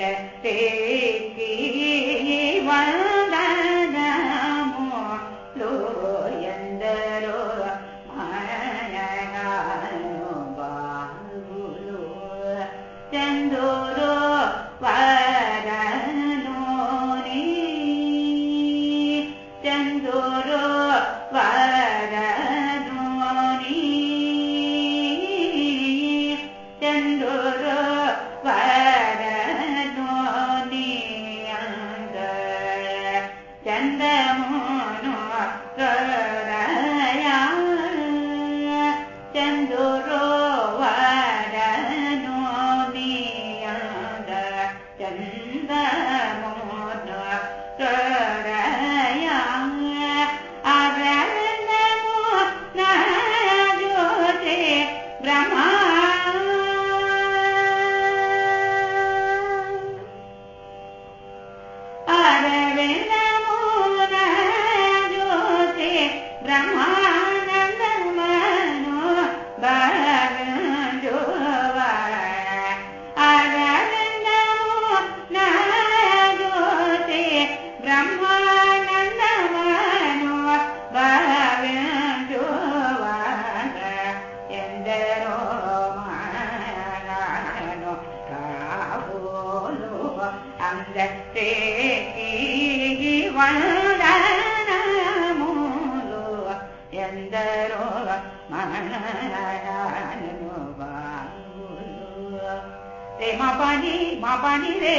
ಅಂದ ಅಂದಷ್ಟೇ ವಂದನ ಮೂಲು ಎಂದರೋ ಮನನು ಬಾಬುಲು ರೇ ಮ ಪನಿ ಮ ಪನಿ ರೇ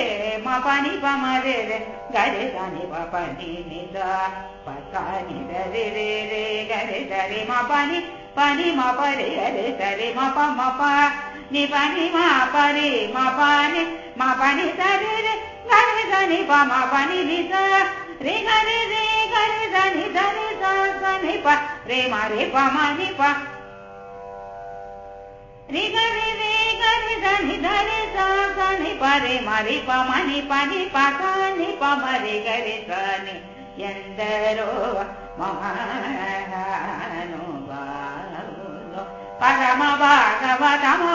ಮ ಪನಿ ಪ ಮ ರೇ ರೇ ಗರೆ ಧನಿ ಪ ಪನಿ ನಿ ದ ಪ ಸ ನಿ ದ ರೇ ರೇ ರೇ ಗರೆ ದ ರೇ ಮ ಪನಿ ಪನಿ ಮ ಪ ರೇ ಗರೆ ದ ರೇ ಮ ಪ ಮ ಪ ನಿ ಪನಿ ಮ ಪ ರೇ ಮ ಪ ನಿ ಮ ಪನಿ ದ ರೇ ರೇ ಗರೆ ಧನಿ ಪ ಮ ಪನಿ ನಿ ದ ರೇ ಗರೆ ರೇ ಗರೆ ಧನಿ ದ ರೇ ಸ ಸ ನಿ ಪ ರೇ ಮ ರೇ ಪ ಮ ನಿ ಪ ರಿ ಗರಿ ರಿ ಗರಿ ಧನಿ ಧರಿ ಸ ಸ ನಿ ಪ ರೆ ಮ ರಿ ಪ ಮ ನಿ ಪ ನಿ ಪ ಸ ನಿ ಪ ಮ ರಿ ಗರಿ ಸ ನಿ ಎಂದರೋ ಮಹಾನು ಬಾಲು ಪರಮ ಭಾಗವತಮೋ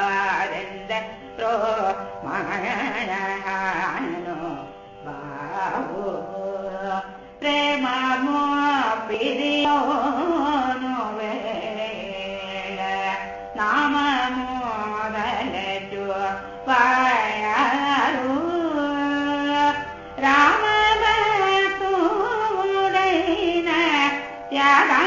विदो नो वममोदु पयरु रामभरतु मोदय यदा